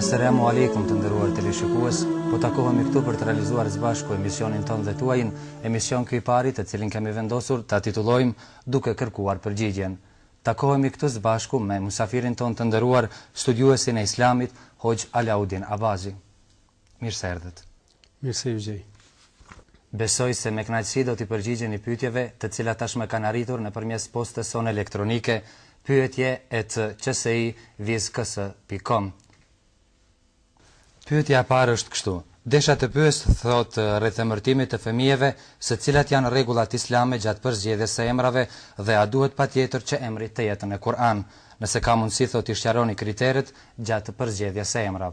Asalamu alaikum të nderuar teleshikues. Po takohemi këtu për të realizuar së bashku emisionin tonë dhe tuajin, emision ky i pari të cilin kemi vendosur ta titullojmë duke kërkuar përgjigjen. Takohemi këtu së bashku me musafirin tonë të nderuar, studiuesin e Islamit, Hoxhë Alaudin Abazi. Mirë se erdhët. Mirë se ju gjej. Besoj se me kënaqësi do t'i përgjigjeni pyetjeve, të cilat tashmë kanë arritur nëpërmjes postës sonë elektronike, pyetje et qsi viz ks pikë kom. Pyetja e parë është kështu, Desha të pyes thotë rreth emërtimit të fëmijëve se cilat janë rregullat islame gjatë përzgjedhjes së emrave dhe a duhet patjetër që emri të jetë në Kur'an. Nëse ka mundësi thotë t'i sqaroni kriteret gjatë përzgjedhjes së emrav.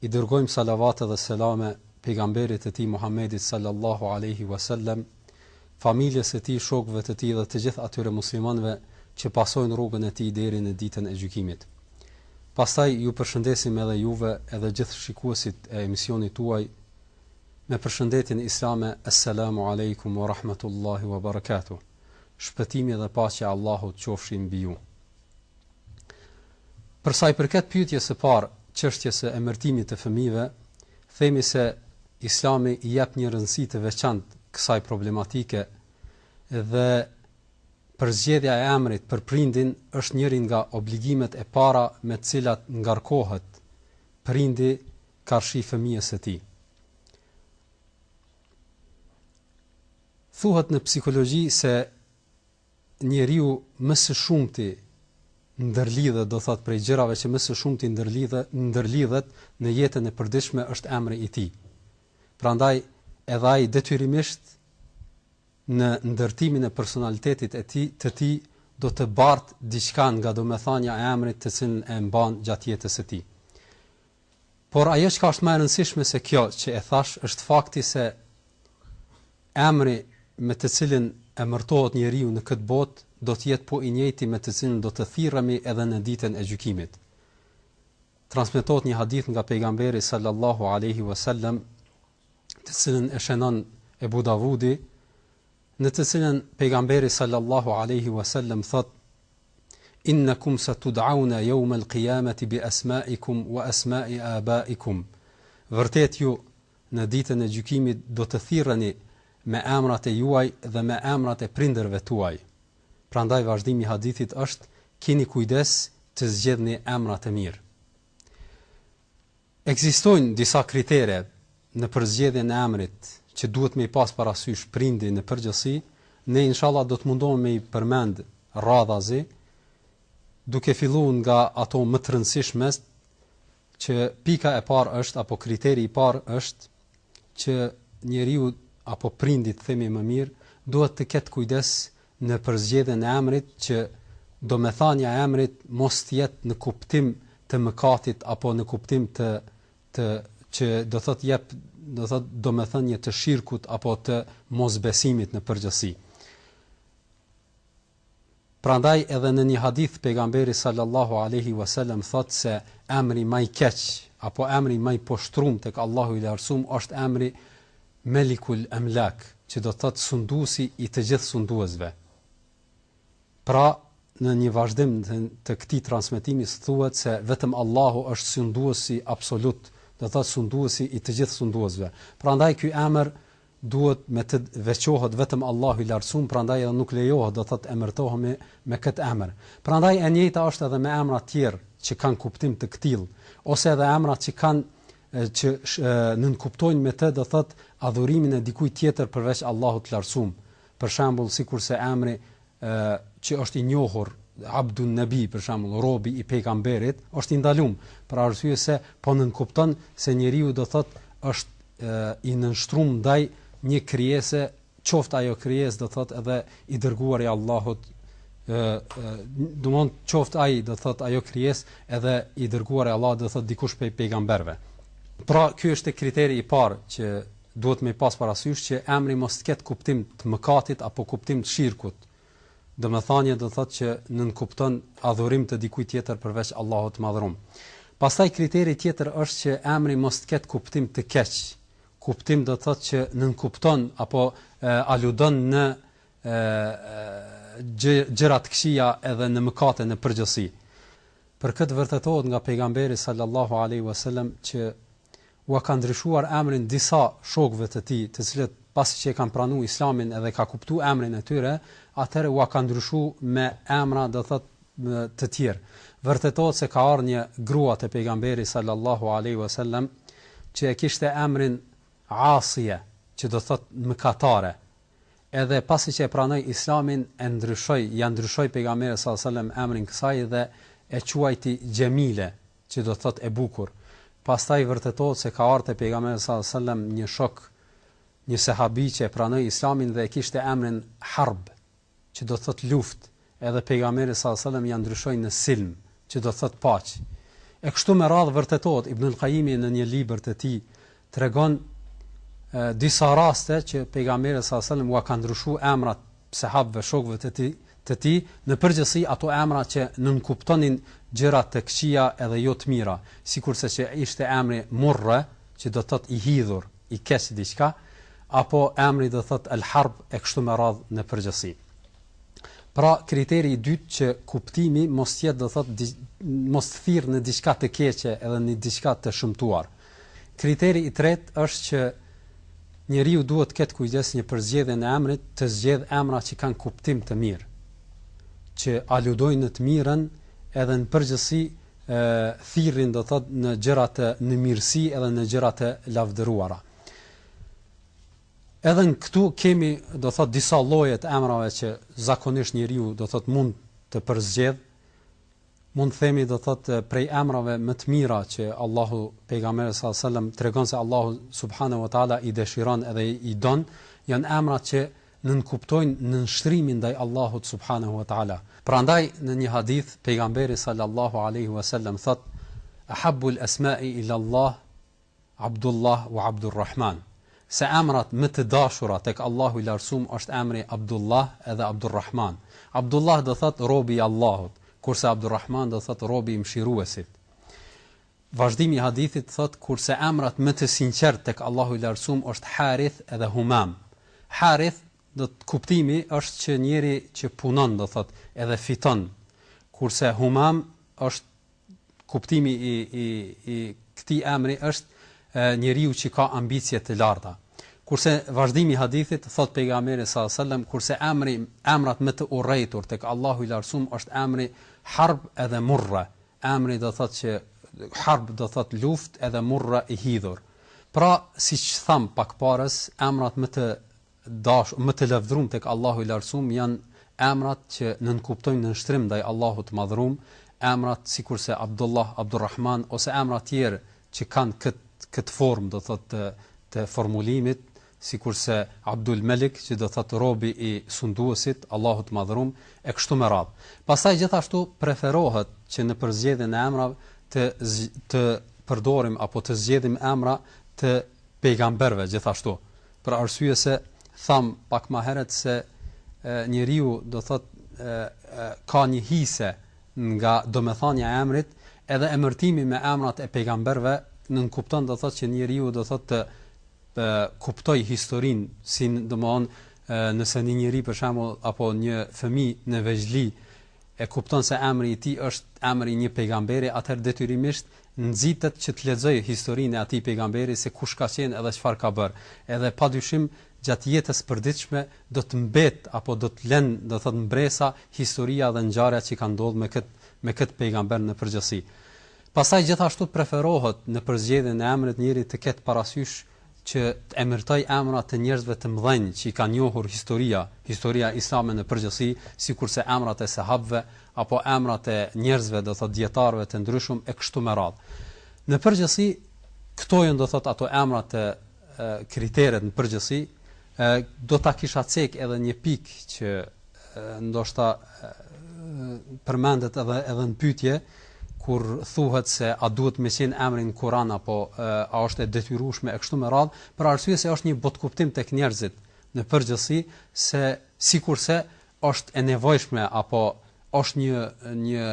I dërgojmë salavate dhe selame Pejgamberit të Tij Muhammedit sallallahu alejhi ue sellem, familjes së tij, shokëve të tij dhe të gjithë atyre muslimanëve që pasojnë rrugën e tij deri në Ditën e Gjykimit. Pastaj ju përshëndesim edhe juve edhe gjithë shikuesit e emisionit tuaj me përshëndetjen islame Esselamu alejkum ue rahmetullahi ue berekatuh. Shpëtimi dhe paqja e Allahut qofshin mbi ju. Për sa i përket pyetjes së parë, çështjes së emërtimit të fëmijëve, themi se Islami i jep një rëndësi të veçantë kësaj problematike dhe përzgjedhja e emrit për prindin është njëri nga obligimet e para me të cilat ngarkohet prindi karshi fëmijës së tij. Thuhet në psikologji se Njeriu më së shumti ndërlidhet, do thotë prej gjërave që më së shumti ndërlidhet, ndërlidhet në jetën e përditshme është emri i tij. Prandaj edhe ai detyrimisht në ndërtimin e personalitetit e tij, të tij, do të bartë diçka nga domethënia e emrit të cilën e mban gjatë jetës së tij. Por ajo çka është më e rëndësishme se kjo që e thashë është fakti se emri me të cilin emërtohet njeriu në këtë botë do të jetë po i njëjti me të cilin do të thirremi edhe në ditën e gjykimit. Transmetohet një hadith nga pejgamberi sallallahu alaihi wasallam të cilën e shenon Ebu Davudi, në të cilën pejgamberi sallallahu alaihi wasallam thot Innakum satud'auna yawm al-qiyamati bi asma'ikum wa asma'i abaikum. Vërtet ju në ditën e gjykimit do të thirreni me emrat e juaj dhe me emrat e prindërve tuaj. Prandaj vazhdimi i hadithit është keni kujdes të zgjedhni emrat e mirë. Ekzistojnë disa kritere në përzgjedhjen e emrit që duhet me i pas parasysh prindi në përgjithësi, ne inshallah do të mundohem me i përmend radhazi, duke fillu nga ato më të rëndësishmet që pika e parë është apo kriteri i parë është, që njeriu apo prindi të themi më mirë duhet të ketë kujdes në përzgjedhjen e emrit që domethënia e emrit mos të jetë në kuptim të mëkatit apo në kuptim të të që do thotë jep do thotë domethënie të shirkut apo të mosbesimit në përgjithësi. Prandaj edhe në një hadith pejgamberi sallallahu alejhi wa sellem thotë se emri ma i keq apo emri ma i poshtrum tek Allahu i lartësum është emri Melikul emlak që do thotë sunduesi i të gjithë sunduesve pra në një vazhdim të këtij transmetimi thuhet se vetëm Allahu është sunduesi absolut do thotë sunduesi i të gjithë sunduesve prandaj ky emër duhet me të veçohet vetëm Allahu i lartësum prandaj edhe nuk lejohet do thotë emërtohemi me këtë emër prandaj e njëjta është edhe me emra tjerë që kanë kuptim të këtillë ose edhe emrat që kanë që nënkuptojnë me të do thotë adhurimin e dikujt tjetër përveç Allahut të lartësum për shembull sikurse emri që është i njohur Abdun Nabi për shembull robi i pejgamberit është i ndalum për arsye se po nënkupton se njeriu do thot është i nënshtrum ndaj një krijese qoftë ajo krijesë do thot edhe i dërguari i Allahut domethënë qoftë ai do thot ajo krijesë edhe i dërguari i Allahut do thot dikush prej pejgamberëve pra ky është kriteri i parë që Duhet me pas parasysh që emri mos të ketë kuptim të mëkatit apo kuptim të shirkut. Domethënie do thotë që nënkupton adhurim të dikujt tjetër përveç Allahut të Madhrum. Pastaj kriteri tjetër është që emri mos të ketë kuptim të keq. Kuptim do thotë që nënkupton apo aludon në gjëra të këqija edhe në mëkate në përgjithësi. Për këtë vërtetohet nga pejgamberi sallallahu alejhi wasallam që ua ka ndryshuar emrin disa shokëve të tij, të cilët pasi që e kanë pranu Islamin edhe ka kuptu emrin e tyre, atëherë ua ka ndryshu me emra do thotë të tjerë. Vërtetohet se ka ardhur një grua te Pejgamberi sallallahu alejhi ve sellem që e kishte emrin Asije, që do thotë mëkatare. Edhe pasi që e pranoi Islamin e ndryshoi, ia ndryshoi Pejgamberi sallallahu alejhi ve sellem emrin kësaj dhe e quajti Xhemile, që do thotë e bukur, pastaj vërtetohet se ka ardhur te Pejgamberi sallallâhu alejhi ve sellem një shok, një sehabi që e pranoi Islamin dhe e kishte emrin Harb, që do thotë luftë, edhe Pejgamberi sallallâhu alejhi ve sellem ia ndryshoi në Silm, që do thotë paqe. E kështu me radhë vërtetohet, Ibnul Kajimi në një libër të tij, tregon disa raste që pejgamberi sallallahu alaihi wasallam ua ka ndryshuar emrat sehabëve shokëve të tij të tij, në përgjithësi ato emra që nënkuptonin gjëra të këqija edhe jo të mira, sikurse që ishte emri Murre, që do thotë i hidhur, i keq diçka, apo emri do thotë El Harb e kështu me radhë në përgjithësi. Pra, kriteri i dytë që kuptimi mos të jetë do thotë mos të thirr në diçka të keqe edhe në diçka të shëmtuar. Kriteri i tretë është që njeriu duhet të ketë kujdes në përzgjedhjen e emrit të zgjedhë emra që kanë kuptim të mirë, që aludojnë në të mirën edhe në përgjithësi thirrin do thot në gjëra të në mirësi edhe në gjëra të lavdëruara. Edhe në këtu kemi do thot disa lloje të emrave që zakonisht njeriu do thot mund të përzgjedh Mund të themi do thotë prej emrave më të mira që Allahu pejgamberi sallallahu alejhi ua sellem tregon se Allahu subhane ua teala i dëshiron edhe i don janë emra që nënkuptojnë nënshtrimin ndaj Allahut subhane ua teala prandaj në një hadith pejgamberi sallallahu alejhi ua sellem thotë ahabbu al asma'i ila Allah Abdullah u Abdurrahman, se emrat më të dashura tek Allahu i Lartësum është emri Abdullah edhe Abdurrahman. Abdullah do thotë Robi i Allahut, kurse Abdurrahman do thotë Robi i Mëshiruesit. Vazhdimi i hadithit thotë kurse emrat më të sinqertë tek Allahu i Lartësum është Harith edhe Humam. Harith do të kuptimi është që njeri që punon do thotë edhe fiton, kurse Humam është kuptimi i i i këtij emri është njeriu që ka ambicie të larta. Kurse vazhdimi i hadithit thot pejgamberi sallallahu alajhi wasallam kurse emri emrat më të urrejtur tek Allahu i lartësum është emri Harb edhe Murra. Emri do thot që Harb do thot luftë edhe Murra i hidhur. Pra, siç tham pak më parë, emrat më të dashur, më të lavdërum tek Allahu i Lartësum janë emrat që nënkuptojnë nënshtrim ndaj Allahut të Madhërum, emrat sikurse Abdullah, Abdurrahman ose emra tjerë që kanë këtë këtë formë do thotë të të formulimit, sikurse Abdul Melik që do thotë robi i sunduesit, Allahut të Madhërum e kështu me radhë. Pastaj gjithashtu preferohet që në përzgjedhjen e emrave të të përdorim apo të zgjedhim emra të pejgamberëve gjithashtu, për arsye se thamë pak më herët se njeriu do thotë ka një hise nga domethënia e emrit, edhe emërtimi me emrat e pejgamberëve nënkupton do thotë që njeriu do thotë të të kuptoj historinë si domthon nëse një njeri për shembull apo një fëmijë në vegjëli e kupton se emri i tij është emri i një pejgamberi, atëherë detyrimisht nxitet që të lexojë historinë e atij pejgamberi se kush ka qenë edhe çfarë ka bërë. Edhe padyshim gjatë jetës së përditshme do të mbetë apo do të lënë, do të thotë, mbresa historia dhe ngjarja që ka ndodhur me këtë me këtë pejgamber në përgjithësi. Pastaj gjithashtu preferohet në përzgjedhjen e emrit njeriu të ketë parasysh që të emërtoj emra të njerëzve të mëdhenj që i kanë njohur historia, historia islame në përgjithësi, sikurse emrat e sehabëve, apo emrat e njerëzve, do thotë dijetarëve të ndryshëm e kështu me radhë. Në përgjithësi, këto janë do thotë ato emrat e kriteret në përgjithësi, do ta kisha cek edhe një pikë që ndoshta përmendet edhe edhe në pyetje kur thuhet se a duhet me qenë emri në Kur'an apo a është e detyrueshme e kështu me radh, për arsye se është një botkuptim tek njerëzit në përgjithësi se sikurse është e nevojshme apo është një një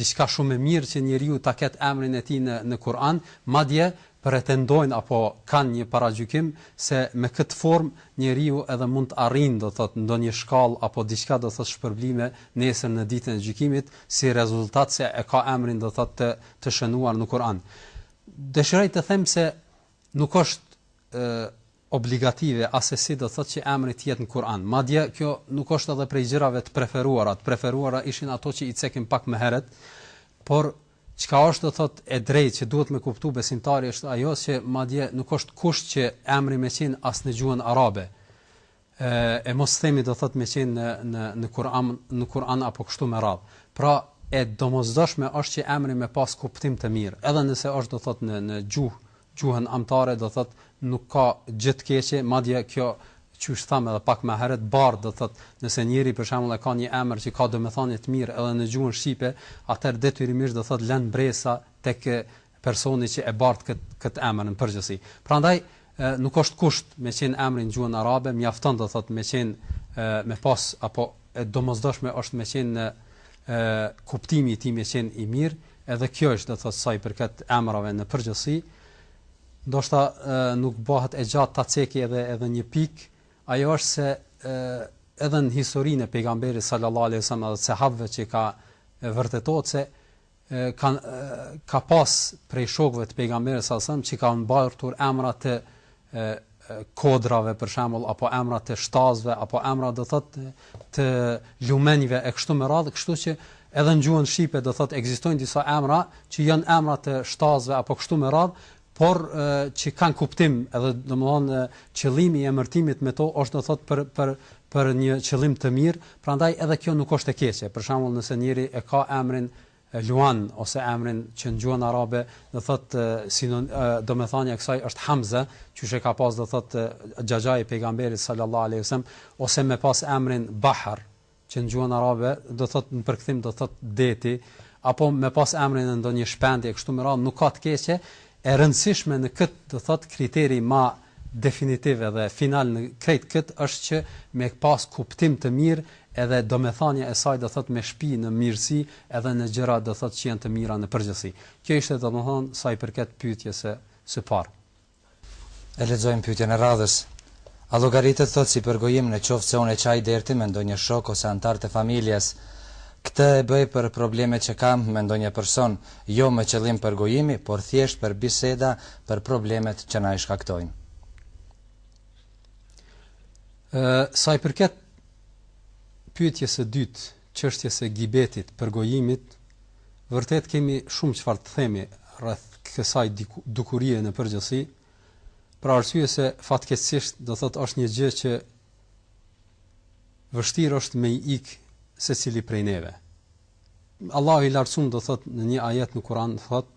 diçka shumë e mirë që njeriu ta ketë emrin e tij në në Kur'an, madje pretendojnë apo kanë një paragjykim se me këtë formë njeriu edhe mund të arrijë do të thotë ndonjë shkallë apo diçka do të thotë shpërblime nesër në ditën e gjykimit si rezultat se e ka emrin do të thotë të të shënuar në Kur'an. Dëshiroj të them se nuk është ë obligative asesi do të thotë që emri të jetë në Kur'an. Madje kjo nuk është edhe prej gjërave të preferuara, të preferuara ishin ato që i cekëm pak më herët, por Çka është do thot e drejtë që duhet me kuptu besimtari është ajo që madje nuk është kusht që emri me qenë as në gjuhën arabe e e mos themi do thot me qenë në në në Kur'an në Kur'an apo kështu me radhë. Pra e domosdoshme është që emri me pas kuptim të mirë, edhe nëse është do thot në në gjuhë gjuhën amtare do të thotë nuk ka gjë të keqe, madje kjo qysh thamë edhe pak më herët bart do të thotë nëse njeriu për shembull e ka një emër që ka domethënie të mirë edhe në gjuhën shqipe atëherë detyrimisht do të thotë lë mbresa tek personi që e bart kët kët emër në përgjithësi prandaj nuk është kusht me qenë emri në gjuhën arabe mjafton do të thotë me qenë me pas apo e domosdoshme është me qenë në kuptimi i tij me qenë i mirë Edhe kjo është, do të thotë, sa i përket emrave në përgjithësi. Ndoshta nuk bëhet e gjatë ta ceki edhe edhe një pikë, ajo është se edhe në historinë e pejgamberit sallallahu alaihi wasallam dhe sahabëve që vërtetohet se ka ka pas prej shokëve të pejgamberit sallallahu alaihi wasallam që kanë mbartur emra të kodrave për shembull apo emra të shtazëve apo emra do thot të lumenjve e kështu me radhë, kështu që edhe në gjuhën shqipe do thot ekzistojnë disa emra që janë emra të shtazëve apo kështu me radhë, por e, që kanë kuptim, edhe domthonë qëllimi i emërtimit me to është do thot për për për një qëllim të mirë, prandaj edhe kjo nuk është e keqe. Për shembull, nëse njëri e ka emrin Luan ose emrin që në gjuhën arabe do thotë sino domethënia e kësaj është Hamza, qysh e ka pas do thotë xhaxhai i pejgamberit sallallahu alejhi wasallam ose me pas emrin Bahr që në gjuhën arabe do thotë në përkthim do thotë deti apo me pas emrin e ndonjë shpendje kështu me radhë nuk ka të keqe, e rëndësishme në këtë do thotë kriteri ma definitiv edhe final në krejt këtë është që me pas kuptim të mirë edhe domethanja e saj do thotë me shpi në mirësi edhe në gjëra do thotë që janë të mira në përgjithësi. Kjo ishte domethënë sa i përket pyetjes së parë. E lexojmë pyetjen e radhës. A llogaritet thotë si përgojim në qoftë se unë e qaj dertin me ndonjë shok ose anëtar të familjes? Këtë e bëj për problemet që kam me ndonjë person, jo me qëllim përgojimi, por thjesht për biseda për problemet që na i shkaktojnë. Ë, sa i përket pyetjes së dytë, çështjes së gibetit, përgojimit, vërtet kemi shumë çfarë të themi rreth kësaj dukurie në përgjithësi, për arsye se fatkeqësisht do thotë është një gjë që vështirë është me i ik secili prej neve. Allahu i lartësum do thotë në një ajet në Kur'an thotë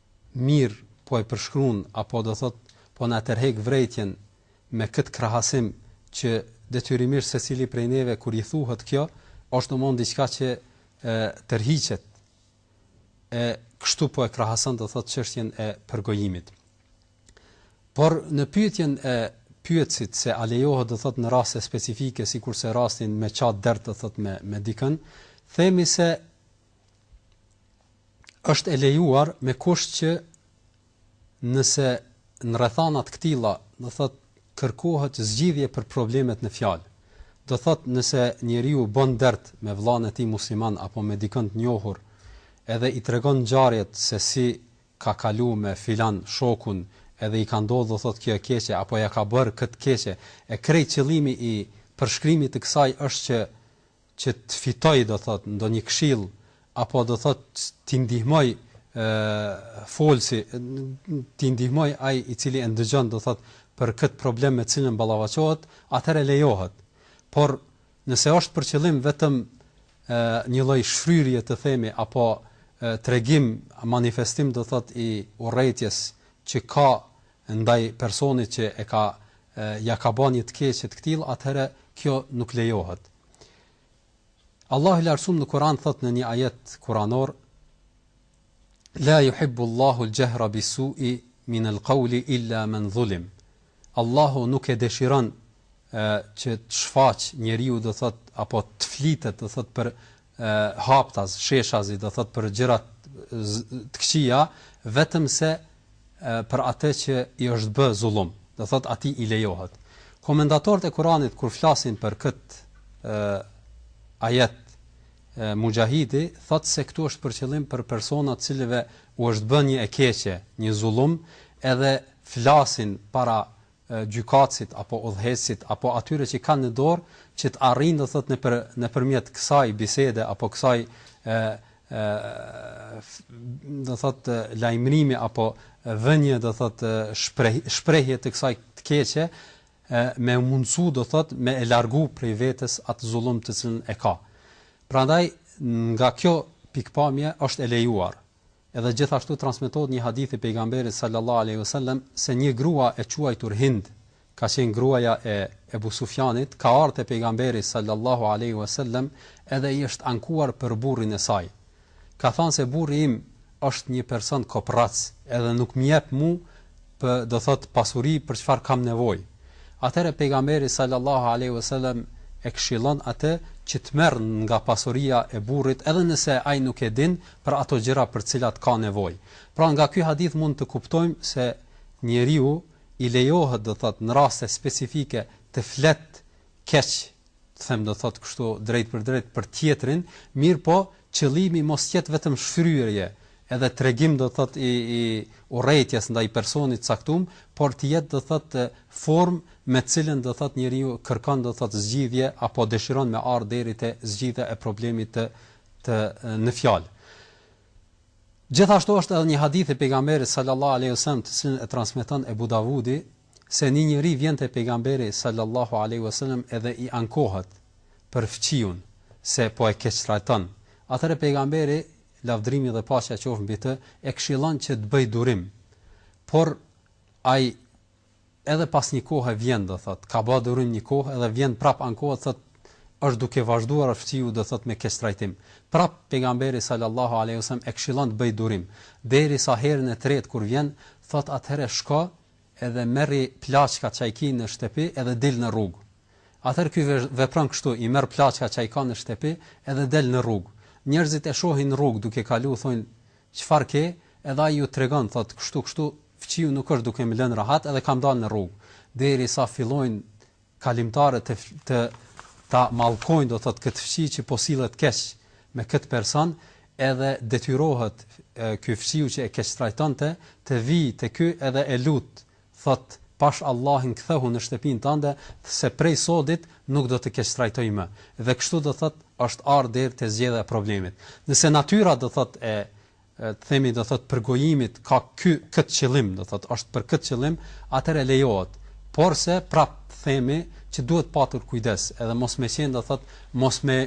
Mirë po e përshkruan apo do thotë po na e tërhek vërejtjen me këtë krahasim që detyrimisht secili prej neve kur i thuhet kjo është domon diçka që e tërhiqet e kështu po e krahason do thotë çështjen e përgojimit. Por në pyetjen e pyetësit se a lejohet do thotë në raste specifike sikurse rastin me qa dert do thotë me me dikën themi se është e lejuar me kusht që nëse në rrethana të këtilla, do thotë kërkohet zgjidhje për problemet në fjalë. Do thotë nëse njeriu bon dert me vëllanë e tij musliman apo me dikën të njohur, edhe i tregon ngjarjet se si ka kalu me filan shokun, edhe i ka ndodhur do thotë kjo e keqe apo ja ka bërë këtë keqe, e krejt qëllimi i përshkrimit të kësaj është që që të fitoj do thot ndonjë këshillë apo do thot ti ndihmoj folësi ti ndihmoj ai i cili e ndëgjon do thot për kët problem me të cilën ballafaqohet atëherë lejohet por nëse është për qëllim vetëm një lloj shfryrje të themi apo tregim manifestim do thot i urrejtjes që ka ndaj personit që e ka ja ka ba një të keqe të këtillë atëherë kjo nuk lejohet. Allahu i Lartësuar në Kur'an thot në një ajet kuranor La yuhibbu Allahu al-jahra bis-su'i min al-qawli illa man dhulim. Allahu nuk e dëshiron që të shfaq njeriu do thot apo të flitet do thot për haptaz, sheshazi, do thotë për gjëra të këqija, vetëm se për atë që i është bë zullum, do thotë atij i lejohet. Komentatorët e Kuranit kur flasin për këtë ajet Muxhahidi thotë se këtu është për qëllim për persona të cilëve u është bë një e keqe, një zullum, edhe flasin para gjykatësit apo udhëheqësit apo atyre që kanë në dorë që të arrijnë do thotë nëpër nëpërmjet kësaj bisede apo kësaj e e do thotë lajmërimi apo vënie do thotë shpreh shprehje të kësaj të keqe me e mundsu do thotë me e largu prej vetes atë zullum të cilën e ka. Prandaj nga kjo pikpamje është e lejuar, Edhe gjithashtu transmetohet një hadith i Pejgamberit sallallahu alejhi ve sellem se një grua e quajtur Hind, ka qenë gruaja e Ebu Sufjanit, ka ardh te Pejgamberi sallallahu alejhi ve sellem edhe i është ankuar për burrin e saj. Ka thanë se burri im është një person koprrac, edhe nuk m'jep mu P, do thotë pasuri për çfarë kam nevojë. Atëherë Pejgamberi sallallahu alejhi ve selem e këshillon atë që të merr nga pasuria e burrit edhe nëse ai nuk e din për ato gjëra për të cilat ka nevojë. Pra nga ky hadith mund të kuptojmë se njeriu i lejohet do thotë në raste specifike të flet keq të them do thot kështu drejtpërdrejt për tjetrin, mirëpo qëllimi mos të jetë vetëm shfryrje, edhe tregim do thot i i urrejtjes ndaj personit të caktum, por të jetë do thot formë me të cilën do thot njeriu kërkon do thot zgjidhje apo dëshiron me ardh deri te zgjidhja e problemit të të në fjalë. Gjithashtu është edhe një hadith i pejgamberit sallallahu alaihi wasallam të cilin e transmeton Ebu Davudi, Se një njeri vjen te Pejgamberi sallallahu alejhi ve sellem edhe i ankohet për fqiun se po e keqtrajton, atëherë Pejgamberi, lavdërimi dhe paqja qoftë mbi të, e këshillon që të bëjë durim. Por ai edhe pas një kohe vjen, do thotë, ka bërë durim një kohë edhe vjen prap ankohet, thotë, është duke vazhduar fqiu, do thotë, me keqtrajtim. Prap Pejgamberi sallallahu alejhi ve sellem e këshillon të bëjë durim, derisa herën e tretë kur vjen, thotë, atëherë shko edhe merri plaçkat çka i ki në shtepi edhe dil në rrug atëher ky vepron kështu i merr plaçkat çka i ka në shtepi edhe del në rrug njerzit e shohin në rrug duke kalu thojn çfar ke edhe ai ju tregon thot kështu kështu fqiu nuk është duke më lën rahat edhe kam dal në rrug derisa fillojn kalimtarët të ta mallkojnë do thot këtë fqi që po sillet keq me këtë person edhe detyrohet ky fqiu që e keqtrajtonte të vijë te ky edhe e lut thot pash Allahin kthehu në shtëpinë tënde se prej sodit nuk do t'të keqtrajtoj më dhe kështu do thot është ardhur deri te zgjedhja e problemit nëse natyra do thot e të themi do thotë përgojimit ka ky këtë qëllim do thotë është për këtë qëllim atëherë lejohet porse prap themi që duhet patur kujdes edhe mos me qenë do thotë mos me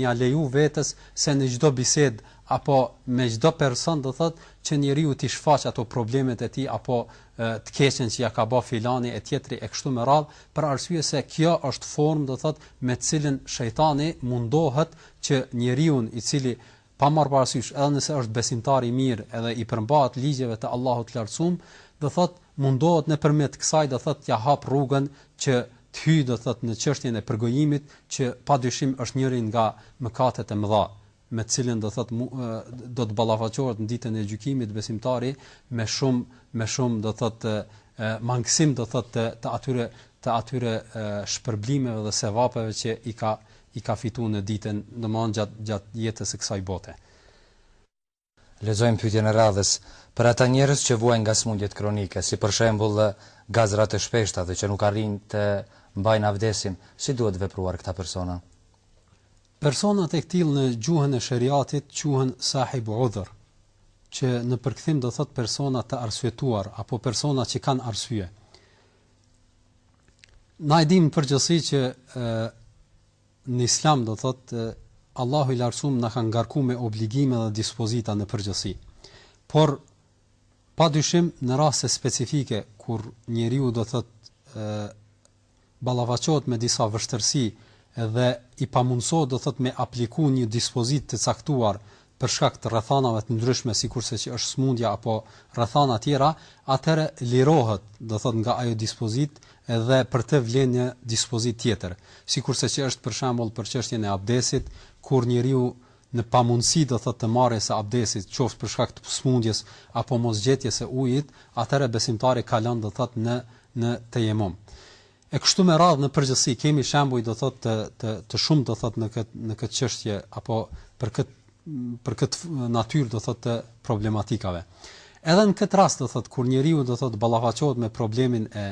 ia leju vetes se në çdo bisedë apo me çdo person do thotë që njeriu t'i shfaq ato problemet e tij apo të keqen që ja ka bë filani e tjetri e kështu me radhë për arsye se kjo është formë do thotë me të cilën shejtani mundohet që njeriu i cili pa marrë parasysh edhe nëse është besimtar i mirë edhe i përmbahet ligjeve të Allahut të Lartësumë, do thotë, mundohet nëpërmjet kësaj do thotë t'ia hapë rrugën që të hyjë do thotë në çështjen e përgojimit që padyshim është njëri nga mëkatet e mëdha me të cilën do thotë do të ballafaqohet në ditën e gjykimit besimtari me shumë me shumë do thotë mangësim do thotë të atyre të atyre shpërblimeve dhe sevapeve që i ka i ka fitu në ditën domethënë gjatë gjatë jetës së kësaj bote. Lexojmë pyetjen e radhës, Për ata njerëz që vuajnë nga sëmundjet kronike, si për shembull gazrat e shpeshta dhe që nuk arrijnë të mbajnë avdesin, si duhet vepruar këta persona? Personat e këtillë në gjuhën e sheriatit quhen sahib udhr, që në përkthim do thotë persona të arsyetuar apo persona që kanë arsye. Na e dimë përgjithësi që e, në islam do thot Allahu i lartësum na ka ngarku me obligime dhe dispozita në përgjithësi. Por pa dyshim në raste specifike kur njeriu do thot e, ballafaqohet me disa vështirësi dhe i pamundsohet do thot me apliku një dispozitë të caktuar për shkak të rrethanave të ndryshme sikurse që është sëmundja apo rrethana të tjera, atëherë lirohet, do thotë nga ajo dispozitë dhe për të vlen një dispozitë tjetër. Sikurse që është për shembull për çështjen e abdesit, kur njeriu në pamundësi do thotë të marrjes së abdesit, qoftë për shkak të sëmundjes apo mos gjetjes së ujit, atëherë besimtari kalon do thotë në në tejemum. E kështu me radhë në përgjithësi kemi shembuj do thotë të të të shumtë do thotë në këtë në këtë çështje apo për këtë për këtë natyrë do thotë të problematikave. Edhe në këtë rast do thotë kur njeriu do thotë ballafaqohet me problemin e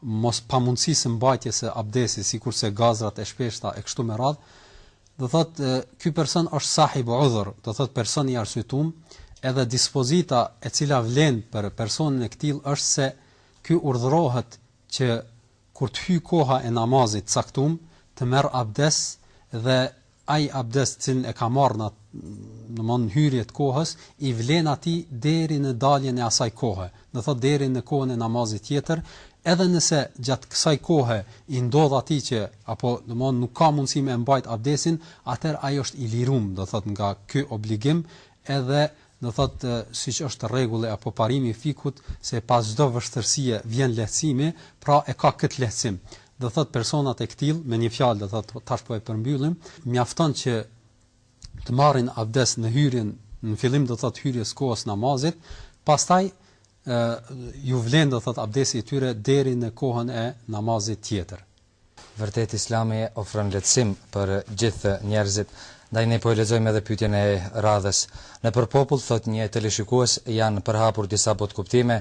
mos pamundësisë së mbajtjes së abdesit, sikurse gazrat e shpeshta e kështu me radh, do thot ky person është sahib udhur, do thot person i arsytum, edhe dispozita e cila vlen për personin e këtill është se ky urdhërohet që kur të hyjë koha e namazit të caktumë, të merr abdes dhe ai abdes të cilin e ka marrë në domthon hyrje të kohës, i vlen atij deri në daljen e asaj kohe, do thotë deri në kohën e namazit tjetër, edhe nëse gjatë kësaj kohe i ndodh atij që apo domthon nuk ka mundësi me e mbajt abdesin, atëherë ai është i lirum, do thotë nga ky obligim edhe Do thotë siç është rregulli apo parimi i fikhut se pas çdo vështërsie vjen lehtësimi, pra e ka këtë lehtësim. Do thotë personat e këtillë, me një fjalë do thotë tash po e përmbyllim, mjafton që të marrin abdes në hyrjen, në fillim do thotë hyrjes kohës namazit, pastaj ju vlen do thotë abdesi i tyre deri në kohën e namazit tjetër. Vërtet Islami ofron lehtësim për gjithë njerëzit. Ndaj ne po e lexojmë edhe pyetjen e radhës. Nëpër popull, thotë një teleshikues, janë përhapur disa botëkuptime,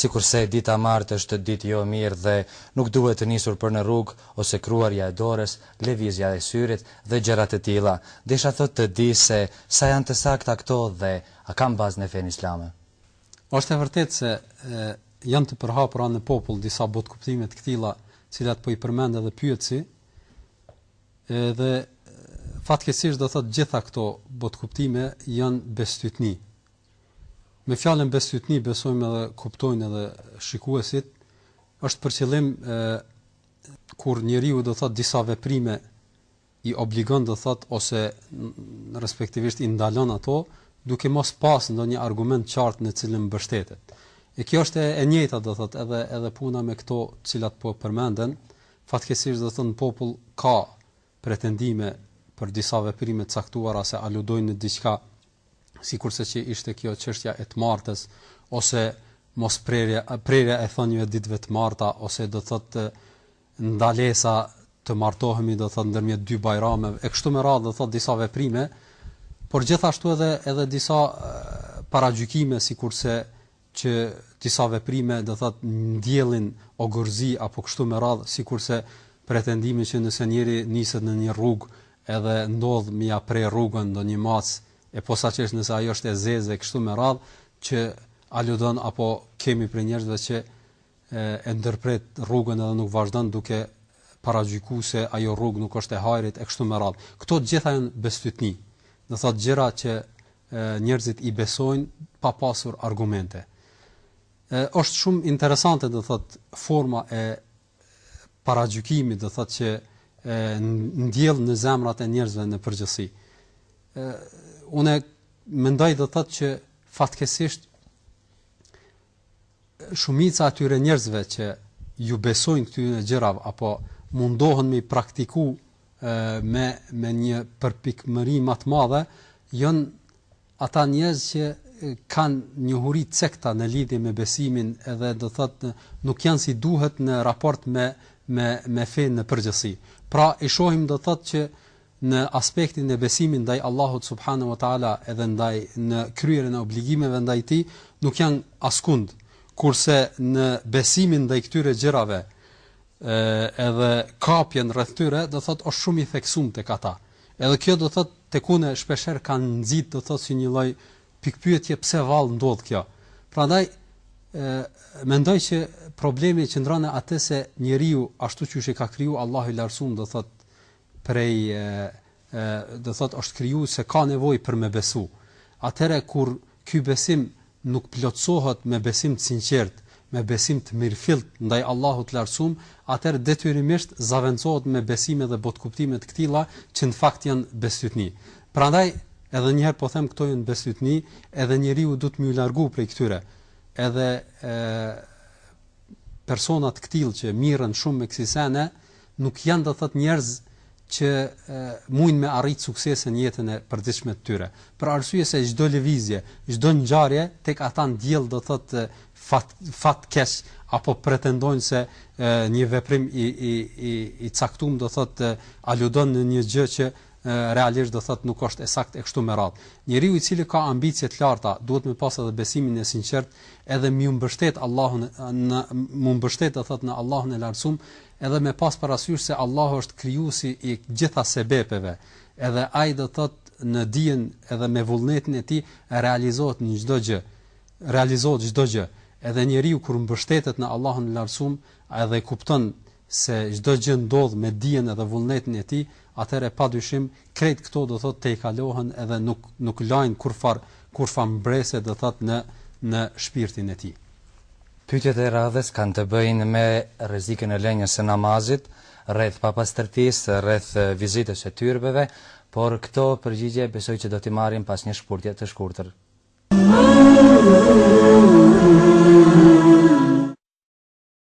sikurse dita e martë është ditë jo e mirë dhe nuk duhet të nisur për në rrugë, ose kruarja e dorës, lëvizja e syrit dhe gjëra të tilla. Desha thotë të di se sa janë të sakta këto dhe a kanë bazë në fenë islame. Është e vërtetë se janë të përhapura në popull disa botëkuptime të këtilla, të cilat po i përmend edhe pyetësi. Edhe fatkeqësisht do thotë gjitha këto botëkuptime janë bestytni. Me fjalën bestytni besojmë edhe kuptojnë edhe shikuesit, është për qëllim kur njeriu do thotë disa veprime i obligon do thotë ose respektivisht i ndalon ato duke mos pas ndonjë argument qartë në cilin mbështetet. E kjo është e njëjta do thotë edhe edhe puna me këto të cilat po përmenden, fatkeqësisht do thotë në popull ka pretendime për disa veprime të caktuara se aludojnë në diçka sikurse që ishte kjo çështja e të martës ose mos prerja prerja e thonjëve ditëve të marta ose do thotë ndalesa të martohemi do thotë ndërmjet dy bajrameve e kështu me radhë do thotë disa veprime por gjithashtu edhe edhe disa paragjykime sikurse që disa veprime do thotë ndjellin ogur të zi apo kështu me radhë sikurse pretendimi që nëse njeri niset në një rrugë edhe ndodh me ia pre rrugën ndonjë mace posaçërisht nëse ajo është e zezë e kështu me radhë që aludon apo kemi prej njerëzve që e ndërpret rrugën edhe nuk vazhdon duke paragjykuar se ajo rrugë nuk është e hajrit e kështu me radhë. Këto të gjitha janë bestytni. Do thotë gjëra që njerëzit i besojnë pa pasur argumente. Ë është shumë interesante do thotë forma e paragjykimit do thotë që e ndjell në zemrat e njerëzve në përgjithësi. Ë unë mendoj do thotë që fatkeqësisht shumica e atyre njerëzve që ju besojnë këtyre gjërave apo mundohen me i praktiku me me një përpikmëri ma të madhe janë ata njerëz që kanë njohuri të cekta në lidhje me besimin edhe do thotë nuk janë si duhet në raport me me me fenë në përgjithësi. Pra i shohim do thotë që në aspektin e besimit ndaj Allahut subhanehu ue teala edhe ndaj në kryerjen e obligimeve ndaj Tij, nuk janë askund, kurse në besimin ndaj këtyre gjërave e edhe kapjen rreth tyre, do thotë është shumë i theksum tek ata. Edhe kjo do thotë tek unë shpeshherë ka nxit do thotë si një lloj pikëpyetje pse vallë ndodh kjo. Prandaj ë mendoj që problemi qëndron në atë se njeriu ashtu qysh e ka kriju Allahu i Lartësum do thotë prej do thot është kriju se ka nevojë për me besu. Atëherë kur ky besim nuk plotësohet me besim të sinqert, me besim të mirëfillt ndaj Allahut të Lartësum, atëherë detyrimisht zavendësohet me besime dhe botëkuptime të këtilla që në fakt janë bestytni. Prandaj edhe një herë po them këto janë bestytni, edhe njeriu duhet me u largu prej këtyre. Edhe persona të këtillë që mirren shumë me kësi sene, nuk janë do thotë njerëz që mujnë me arrit suksese në jetën e përditshme të tyre. Për arsye se çdo lëvizje, çdo ngjarje tek ata ndjell do thotë fat fatkeq apo pretendojnë se e, një veprim i i i, i caktuar do thotë aludon në një gjë që realisht do thotë nuk është e saktë e kështu me radhë. Njeriu i cili ka ambicie të larta, duhet me pas edhe besimin e sinqert, edhe me u mbështet Allahun në me u mbështet do thotë në Allahun e Lartësum, Edhe me pas parasysh se Allahu është krijuesi i gjitha sebepeve, edhe Ai do të thotë në dijen edhe me vullnetin e Tij realizohet çdo gjë, realizohet çdo gjë, edhe njeriu kur mbështetet në Allahun e Lartësuam edhe e kupton se çdo gjë ndodh me dijen edhe vullnetin e Tij, atëherë pa dyshim krejt këto do të thotë tejkalohen edhe nuk nuk lajnë kurrfarë kurrfarë mbrese do të thotë në në shpirtin e tij. Pyetjet e radhës kanë të bëjnë me rrezikin e lënies së namazit, rreth papastërtisë, rreth vizitës së tyrbeve, por këto përgjigje besoj që do t'i marrim pas një shkëputje të shkurtër.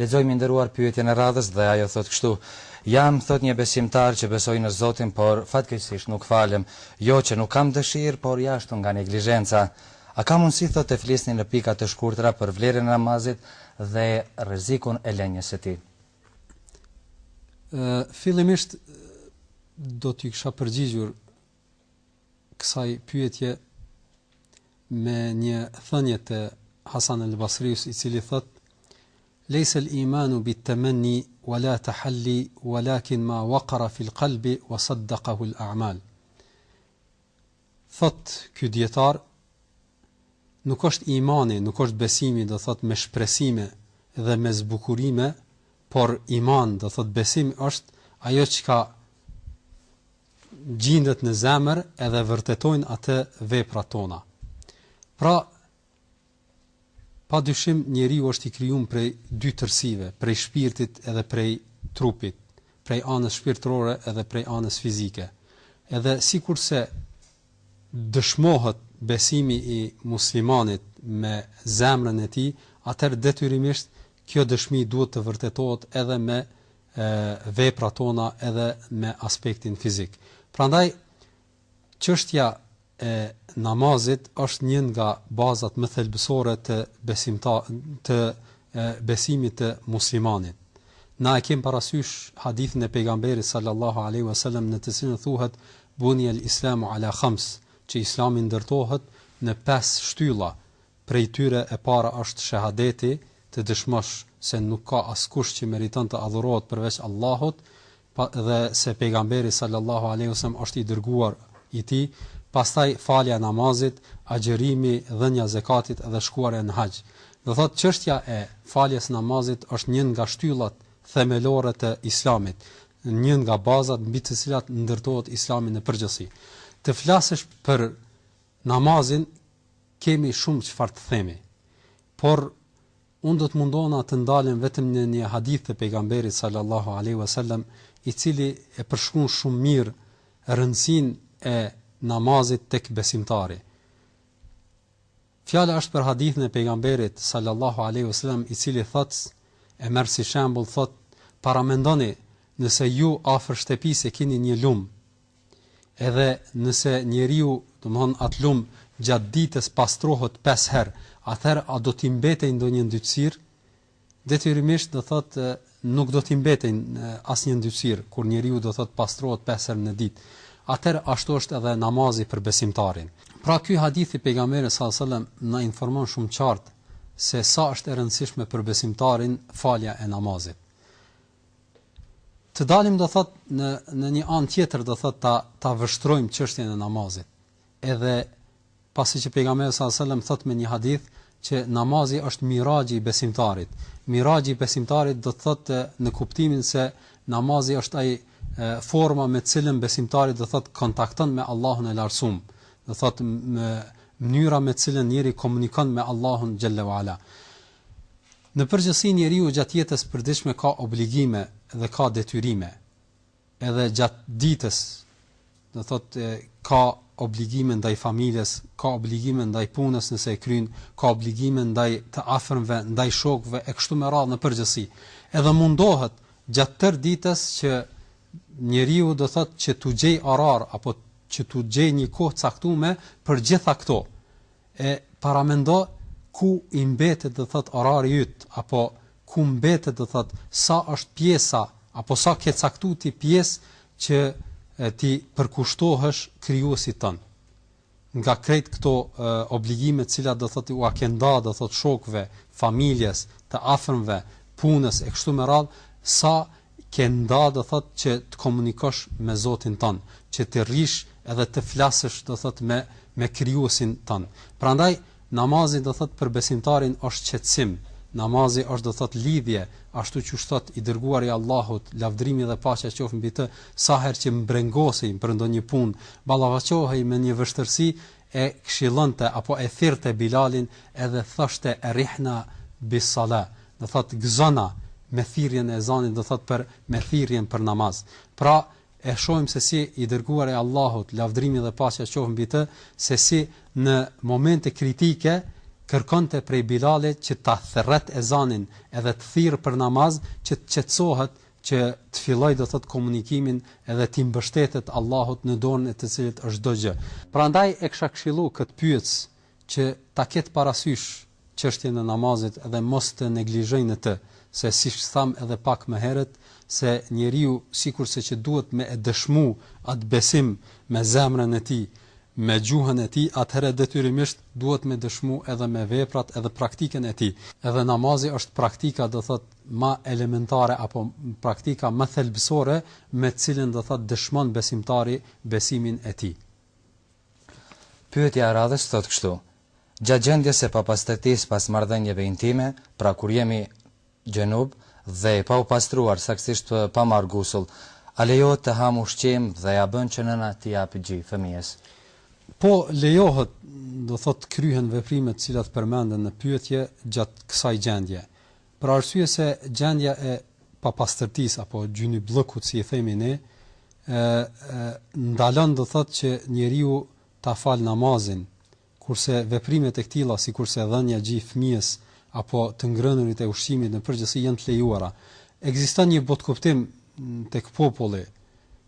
Lexojmë i nderuar pyetjen e radhës dhe ajo thotë kështu, Jam, thotë një besimtar që besoj në Zotin por fatkeqësisht nuk falem. Jo që nuk kam dëshirë por ashtu nga neglizhenca. A ka mundësi thotë të flisni në pika të shkurtra për vlerën e namazit dhe rrezikun e lënies së tij. Fillimisht do t'i kisha përgjigjur. kësaj pyetje me një thënie të Hasan al-Basrius i cili thot Lejse l'imanu bit-temenni wa la tehalli wa lakin ma waqara fil kalbi wa saddakahu l'amal Thotë ky dijetar nuk është imani, nuk është besimi do thotë me shpresime dhe me zbukurime por iman do thotë besimi është ajo çka gjindet në zemër edhe vërtetojnë atë vepra tona. Pra, pa dyshim njeriu është i krijum prej dy tërësive, prej shpirtit edhe prej trupit, prej anës shpirtërore edhe prej anës fizike. Edhe sikurse dëshmohet besimi i muslimanit me zemrën e tij, atëherë detyrimisht kjo dëshmi duhet të vërtetohet edhe me veprat tona edhe me aspektin fizik. Prandaj çështja e namazit është një nga bazat më thelbësore të besimta të besimit të muslimanit. Na e kem parasysh hadithin e pejgamberit sallallahu alaihi wasallam në të cilin thuhet bunije l islamu ala khams, që islami ndërtohet në pesë shtylla, Prej tyre e para është shehadeti, të dëshmosh se nuk ka askush që meriton të adhurohet përveç Allahut, pa, dhe se Pejgamberi sallallahu alejhi ve sellem është i dërguar i Tij, pastaj falja e namazit, agjërimi, dhënia e zekatit dhe shkuarja në haxh. Do thotë çështja e faljes së namazit është një nga shtyllat themelore të Islamit, një nga bazat mbi të cilat ndërtohet Islami në përgjithësi. Të flasësh për namazin, Kemi shumë çfarë të themi, por unë do të mundohna të ndalem vetëm në një hadith të Pejgamberit sallallahu alejhi ve sellem, i cili e përshkruan shumë mirë rëndësinë e namazit tek besimtari. Fjala është për hadithin e Pejgamberit sallallahu alejhi ve sellem, i cili thotë, e merr si shembull, thotë, paramendoni nëse ju afër shtëpisë e keni një lum, Edhe nëse njeriu, domthon at lum gjatë ditës pastrohet pesë herë, atëher a do t'i mbetej ndonjë ndytësirë? Detyrimisht do thot nuk do t'i mbetej asnjë ndytësirë kur njeriu do thot pastrohet pesë herë në ditë. Atëher ashtu është edhe namazi për besimtarin. Pra ky hadith i pejgamberit sallallahu alejhi ve sellem na informon shumë qartë se sa është e rëndësishme për besimtarin falja e namazit. Të dalim do thotë në në një anë tjetër do thotë ta ta vështrojmë çështjen e namazit. Edhe pasi që pejgamberi sallallahu alajhi wasallam thotë me një hadith që namazi është miraxhi i besimtarit. Miraxhi i besimtarit do të thotë në kuptimin se namazi është ai forma me të cilën besimtari do thotë kontakton me Allahun e Lartësuar. Do thotë me mënyra me të cilën njeriu komunikon me Allahun xhelle ve ala. Në përgjithësi njeriu gjatë jetës së përditshme ka obligime dhe ka detyrime, edhe gjatë ditës, do të thotë ka obligime ndaj familjes, ka obligime ndaj punës nëse e kryen, ka obligime ndaj të afërmve, ndaj shokëve e kështu me radhë në përgjithësi. Edhe mundohet gjatë tërë ditës që njeriu do të thotë që t'u gjejë orar apo që t'u gjejë një kohë të caktuar për gjitha këto. E paramendo ku i mbetet do të thotë orari yt apo ku mbetet do të thotë sa është pjesa apo sa ke caktuar ti pjesë që t'i përkushtohesh krijuesit tënd nga krejt këto obligime të cilat do thotë ua ke nda do thotë shokëve, familjes, të afërmve, punës e kështu me radhë sa Ke nda do thotë që të komunikosh me Zotin tënd, që të rrish edhe të flasësh do thotë me me Krijuesin tënd. Prandaj namazi do thotë për besimtarin është qetësim, namazi është do thotë lidhje, ashtu qysh thotë i Dërguari i Allahut, lavdërimi dhe paqja qoftë mbi të, sa herë që mbrengosej për ndonjë punë, ballafaqohej me një vështërsi, e këshillonte apo e thirrte Bilalin edhe thoshte erihna bis sala, do thotë gëzona me thirrjen e ezanit, do thotë për me thirrjen për namaz. Pra, e shohim se si i dërguari i Allahut, lavdërimi dhe paqja qoftë mbi të, se si në momente kritike kërkonte prej Bilalit që ta thërret ezanin edhe të thirrë për namaz që të qetësohet që të fillojë do thotë komunikimin edhe t'i mbështetet Allahut në dorën e të cilit është çdo gjë. Prandaj e kisha këshillu këtë pyetës që ta ketë parasysh çështjen e namazit dhe mos të neglizhojë në të, se siç thamë edhe pak më herët se njeriu sikurse që duhet me e dëshmu atë besim me zemrën e tij, me gjuhën e tij, atëherë detyrimisht duhet me dëshmu edhe me veprat edhe praktikën e tij. Edhe namazi është praktika do thotë, ma elementare apo praktika ma thelbësore me të cilën do thotë dëshmon besimtari besimin e tij. Pyetja e radhës thotë kështu, Gjatë gjendjes së papastërtisë pas marrëdhënieve intime, pra kur jemi xhunub dhe pa u pastruar, saktësisht pa marrë gusul, a lejohet të hamë ushqim dhe a bën që nëna t'i japë gji fëmijës? Po, lejohet, do thotë kryhen veprimet të cilat përmenden në pyetje gjatë kësaj gjendje. Për arsye se gjendja e papastërtisë apo xhynybllëkut si i themi ne, ndalon do thotë që njeriu ta falë namazin, kurse veprimet e këtilla sikurse dhënia gji fëmijës apo të ngrënurit e ushqimit në përgjithësi janë të lejuara. Ekziston një botëkuptim tek populli,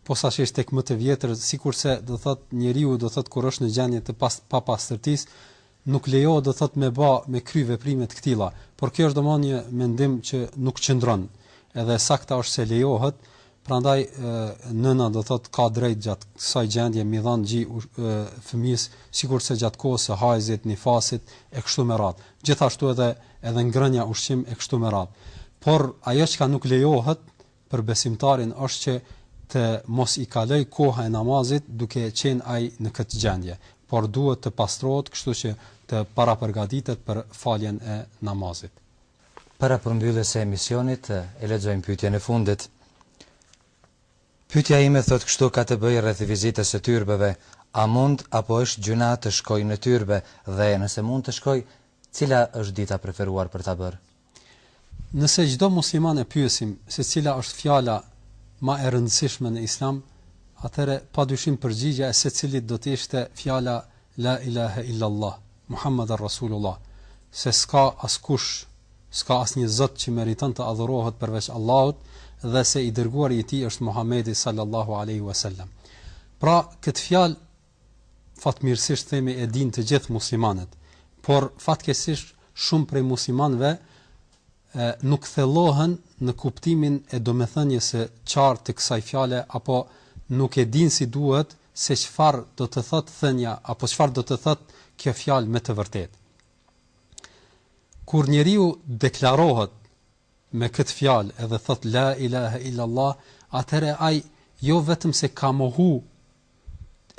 posaçërisht tek më të vjetrit, sikurse do thotë njeriu do thotë kur është në gjendje të papastërtisë Nuk lejohet do thotë me ba, me kry veprime të këtilla. Por kjo është domthonë një mendim që nuk qëndron. Edhe e sakta është se lejohet, prandaj nëna do thotë ka drejt gjatë kësaj gjendje me i dhanë gji fëmijës sikurse gjatë kohës së hajzit, nifasit e kështu me radhë. Gjithashtu edhe edhe ngrënia, ushqim e kështu me radhë. Por ajo çka nuk lejohet, për besimtarin është që të mos i kalojë koha e namazit duke qenë ai në këtë gjendje, por duhet të pastrohet kështu që të parapërgatitet për faljen e namazit. Para përmbylljes së emisionit, e lexojmë pyetjen e fundit. Pyetja ime thotë kështu ka të bëjë rreth vizitës së tyrbeve, a mund apo është gjynah të shkojë në tyrbe dhe nëse mund të shkojë, cila është dita e preferuar për ta bërë? Nëse çdo musliman e pyesim se cila është fjala ma e rëndësishme në Islam, atëherë padyshim përgjigja e secilit do të ishte fjala La ilahe illallah, Muhammedun Rasulullah, se s'ka askush, s'ka asnjë zot që meriton të adhurohet përveç Allahut dhe se i dërguari i Tij është Muhammedi sallallahu alejhi wasallam. Pra, këtë fjalë fatmirësisht themi e dinë të gjithë muslimanët, por fatkeqësisht shumë prej muslimanëve nuk thellohen në kuptimin e domethënies së qartë të kësaj fjale apo nuk e dinë si duhet se çfarë do të thotë thënia apo çfarë do të thotë kjo fjalë me të vërtetë. Kur njeriu deklarohet me këtë fjalë edhe thotë la ilahe illallah, atëherë ai jo vetëm se ka mohu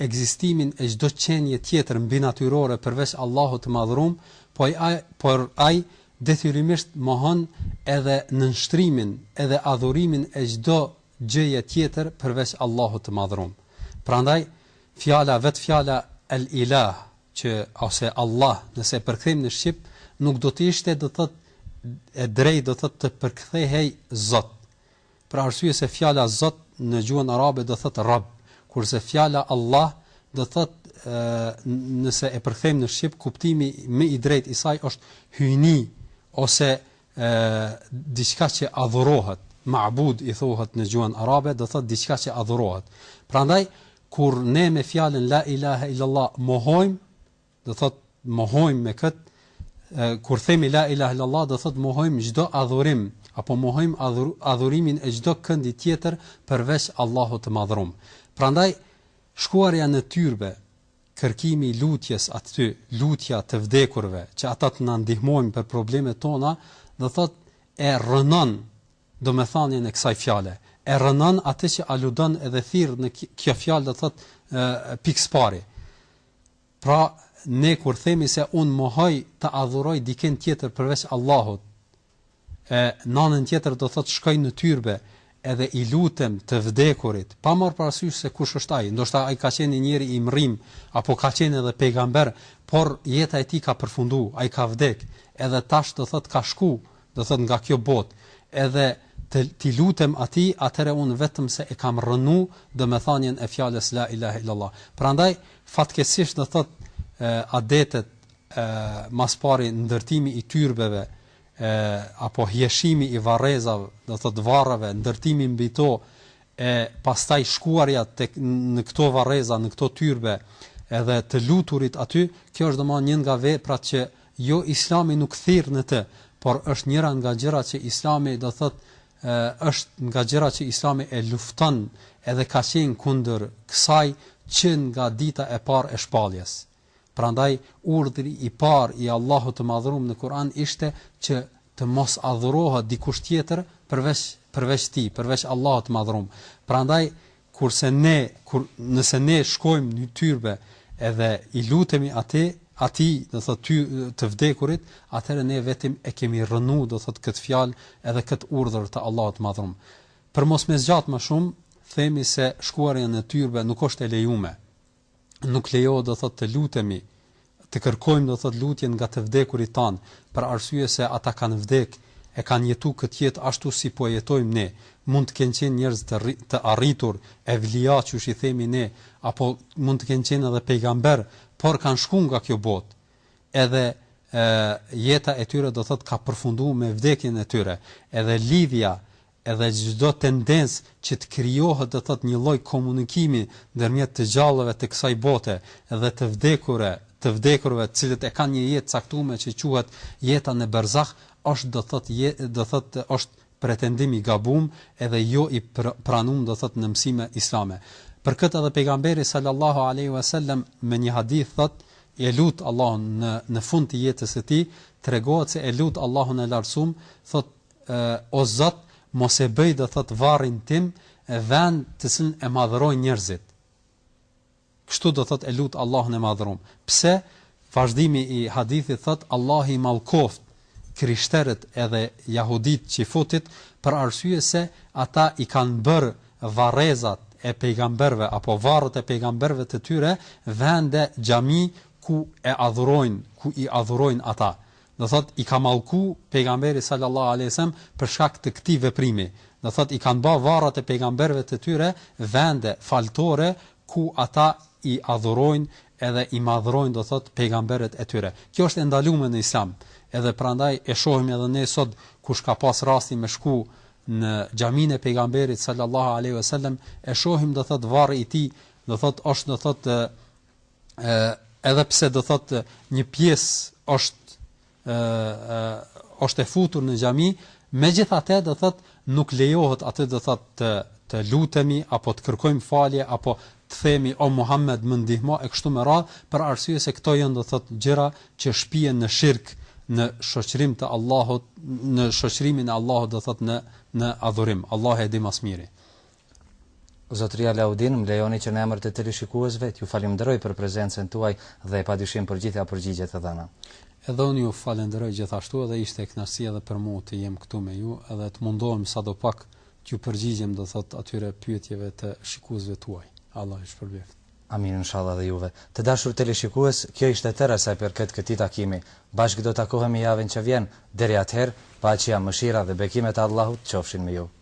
ekzistimin e çdo qenie tjetër mbinatyrore përveç Allahut të Madhërum, po ai, por ai detyrimisht mohon edhe nënshtrimin edhe adhurimin e çdo gjëje tjetër përveç Allahut të Madhërum. Prandaj, fjala, vetë fjala El-Ilah, që, ose Allah, nëse e përkthejmë në shqip, nuk do të ishte, do të thotë, e drejtë, do të thotë, të përkthehej Zot. Për arsye se fjala Zot në gjuhën arabe do thotë Rabb, kurse fjala Allah do thotë nëse e përkthejmë në shqip kuptimi më i drejtë i saj është hyjni ose diçka që adhurohet, ma'bud i thuhet në gjuhën arabe, do thotë diçka që adhurohet. Prandaj kur ne me fjalën la ilaha illallah mohojmë do thot mohojmë me kët kur themi la ilaha illallah do thot mohojmë çdo adhurim apo mohojmë adhur, adhurimin e çdo këndi tjetër përveç Allahut të madhrum. Prandaj shkuarja në tyrbe, kërkimi i lutjes aty, lutja të vdekurve, që ata të na ndihmojnë për problemet tona, do thot e rrënon domethënien e kësaj fjale. E rrënon atë që aludon edhe thirr në kjo fjalë do thot pikë së pari. Pra, ne kur themi se unë mohoj të adhuroj dikend tjetër përveç Allahut, e, në anën tjetër do thotë shkoj në tyrbe edhe i lutem të vdekurit, pa marrë parasysh se kush është ai, ndoshta ai ka qenë një njeri i mrrim apo ka qenë edhe pejgamber, por jeta e tij ka përfundu, ai ka vdek, edhe tash do thotë ka shku, do të thotë nga kjo botë, edhe t'i lutem atij, atëherë unë vetëm se e kam rrënu domethënien e fjalës la ilahe illallah. Prandaj, fatkeqësisht do të thotë adetet ma s'pari ndërtimi i tyrbeve e apo hjeshimi i varrezave, do të thotë varreve, ndërtimi mbi to e pastaj shkuarja tek në këto varreza, në këto tyrbe edhe të luturit aty, kjo është domethënë një nga veprat që jo Islami nuk thirr në të, por është njëra nga gjërat që Islami do thotë është nga gjërat që Islami e lufton edhe ka qenë kundër kësaj që nga dita e parë e shpalljes. Prandaj urdhri i parë i Allahut të Madhërum në Kur'an ishte që të mos adhurohet dikush tjetër përveç përveç Tij, përveç Allahut të Madhërum. Prandaj Kurse ne, kur, nëse ne shkojmë në tyrbe edhe i lutemi ate, atij, do thotë të, të vdekurit, atëherë ne vetim e kemi rrënu, do thotë, këtë fjalë edhe këtë urdhër të Allahut të Madhrum. Për mos me zgjatë ma shumë, themi se shkuarja në tyrbe nuk është e lejume, nuk lejohet do thotë të lutemi, të kërkojmë do thotë lutjen nga të vdekurit tanë, për arsye se ata kanë vdekë, e kanë jetu këtë jetë ashtu si po e jetojmë ne, mund të kenë qenë njerëz të arri, të arritur, evlija qysh i themi ne, apo mund të kenë qenë edhe pejgamberë, por kanë shku nga kjo botë, edhe e, jeta e tyre do thotë ka përfundu me vdekjen e tyre, edhe lidhja, Edhe çdo tendencë që të krijohet do të thotë një lloj komunikimi ndërmjet të gjallëve të kësaj bote dhe të vdekurve, të vdekurve të cilët e kanë një jetë t'caktume që quhet jeta në berzah, është do të thotë, do të thotë është pretendim i gabum edhe jo i pranum do të thotë në mësime islame. Për këtë edhe pejgamberi salallahu alejhi ve selem me një hadith thotë e lut Allahun në në fund të jetës së tij, tregohet se e lut Allahun e lartësum, thotë O Zot, mos e bëj, do thotë, varrin tim vend të cilin e madhërojnë njerëzit. Kështu do thotë e lut Allahun e Madhërum. Pse? Vazhdimi i hadithit thotë Allahu i mallkoft krishterët edhe jahuditë çifutët për arsye se ata i kanë bërë varrezat e pejgamberëve apo varret e pejgamberëve të tyre vende xhami ku e adhurojnë, ku i adhurojnë ata. do thotë i ka mallku pejgamberi sallallahu alejhi wasallam për shkak të këtij veprimi, do thotë i kanë ba varrat e pejgamberëve të tyre vende faltore ku ata i adhurojnë edhe i madhrojnë do thotë pejgamberët e tyre. Kjo është e ndalume në Islam, edhe prandaj e shohim edhe ne sot kush ka pas rastin me shku në xhaminë e pejgamberit sallallahu alejhi wasallam e shohim do thotë varri i tij do thotë është do thotë edhe pse do thot një pjesë është ë është e futur në xhami, megjithatë do thot nuk lejohet atë do thot të të lutemi apo të kërkojmë falje apo të themi o Muhammed më ndihmo e kështu me radh për arsye se këto janë do thot gjëra që shpijnë në shirk në shoqërim të Allahut në shoqërimin e Allahut do thot në në adhurim Allahu e di ma së miri Zotri Alaudin, më lejoni që në emër të teleshikuesve, t'ju falënderoj për prezencën tuaj dhe padyshim për gjitha përgjigjet e dhëna. Edhe unë ju falënderoj gjithashtu dhe ishte kënaqësi edhe për mua të jem këtu me ju dhe të mundohem sadopak t'ju përgjigjem, do thotë, atyre pyetjeve të shikuesve tuaj. Allah ju shpërbleftë. Amin inshallah dhe juve. Të dashur teleshikues, kjo ishte e tëra sa i përket këtij takimi. Bashkë do takohemi javën që vjen. Deri atëherë, paqja, mëshira dhe bekimet e Allahut qofshin me ju.